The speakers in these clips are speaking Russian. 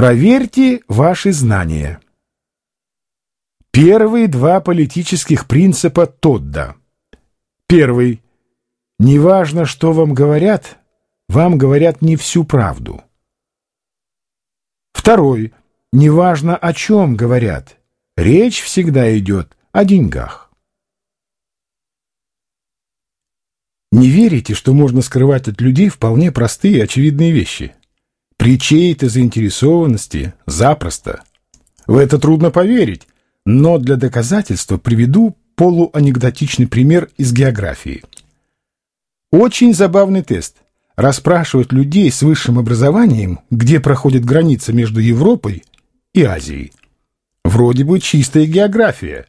Проверьте ваши знания. Первые два политических принципа Тодда. Первый. Неважно, что вам говорят, вам говорят не всю правду. Второй. Неважно, о чем говорят, речь всегда идет о деньгах. Не верите, что можно скрывать от людей вполне простые и очевидные вещи? При чьей-то заинтересованности запросто. В это трудно поверить, но для доказательства приведу полуанекдотичный пример из географии. Очень забавный тест. Расспрашивать людей с высшим образованием, где проходит граница между Европой и Азией. Вроде бы чистая география.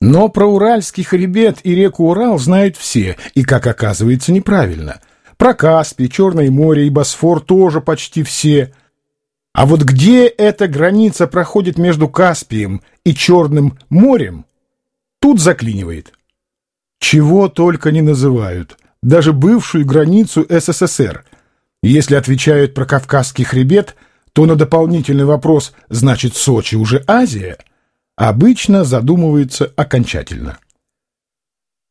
Но про Уральский хребет и реку Урал знают все, и, как оказывается, неправильно. Про Каспий, Черное море и Босфор тоже почти все. А вот где эта граница проходит между Каспием и Черным морем, тут заклинивает. Чего только не называют, даже бывшую границу СССР. Если отвечают про Кавказский хребет, то на дополнительный вопрос «значит Сочи уже Азия?» обычно задумывается окончательно.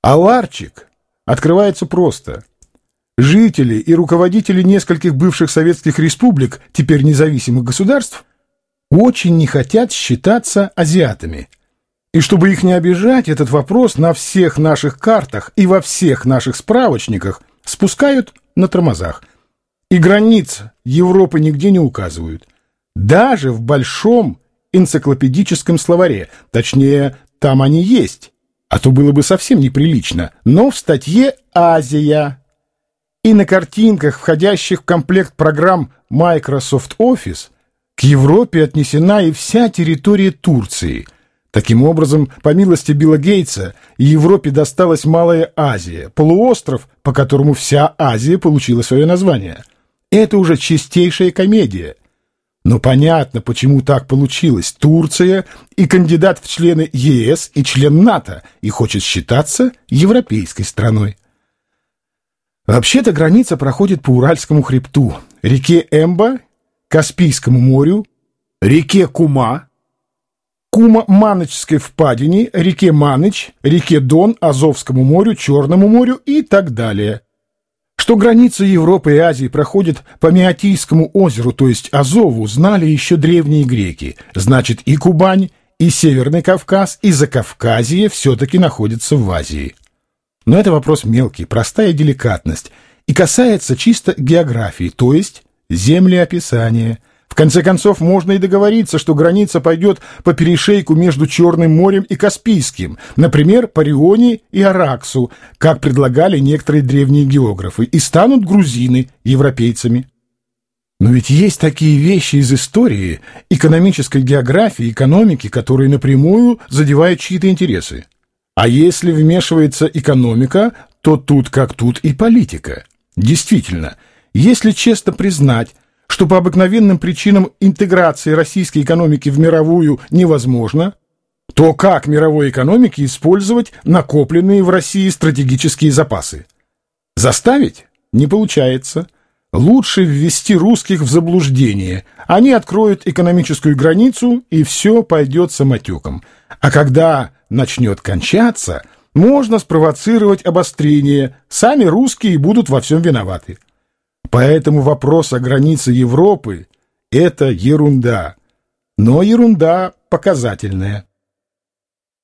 А ларчик открывается просто. Жители и руководители нескольких бывших советских республик, теперь независимых государств, очень не хотят считаться азиатами. И чтобы их не обижать, этот вопрос на всех наших картах и во всех наших справочниках спускают на тормозах. И границ Европы нигде не указывают. Даже в большом энциклопедическом словаре, точнее, там они есть, а то было бы совсем неприлично, но в статье «Азия». И на картинках, входящих в комплект программ Microsoft Office, к Европе отнесена и вся территория Турции. Таким образом, по милости Билла Гейтса, Европе досталась Малая Азия, полуостров, по которому вся Азия получила свое название. Это уже чистейшая комедия – но понятно, почему так получилось. Турция и кандидат в члены ЕС, и член НАТО, и хочет считаться европейской страной. Вообще-то граница проходит по Уральскому хребту, реке Эмба, Каспийскому морю, реке Кума, Кума-Маночской впадине, реке Маныч, реке Дон, Азовскому морю, Черному морю и так далее. Что граница Европы и Азии проходит по Меотийскому озеру, то есть Азову, знали еще древние греки. Значит, и Кубань, и Северный Кавказ, и Закавказье все-таки находятся в Азии. Но это вопрос мелкий, простая деликатность, и касается чисто географии, то есть землеописания – в конце концов, можно и договориться, что граница пойдет по перешейку между Черным морем и Каспийским, например, по Рионе и Араксу, как предлагали некоторые древние географы, и станут грузины европейцами. Но ведь есть такие вещи из истории, экономической географии, экономики, которые напрямую задевают чьи-то интересы. А если вмешивается экономика, то тут как тут и политика. Действительно, если честно признать, что по обыкновенным причинам интеграции российской экономики в мировую невозможно, то как мировой экономике использовать накопленные в России стратегические запасы? Заставить? Не получается. Лучше ввести русских в заблуждение. Они откроют экономическую границу, и все пойдет самотеком. А когда начнет кончаться, можно спровоцировать обострение. Сами русские будут во всем виноваты. Поэтому вопрос о границе Европы – это ерунда, но ерунда показательная.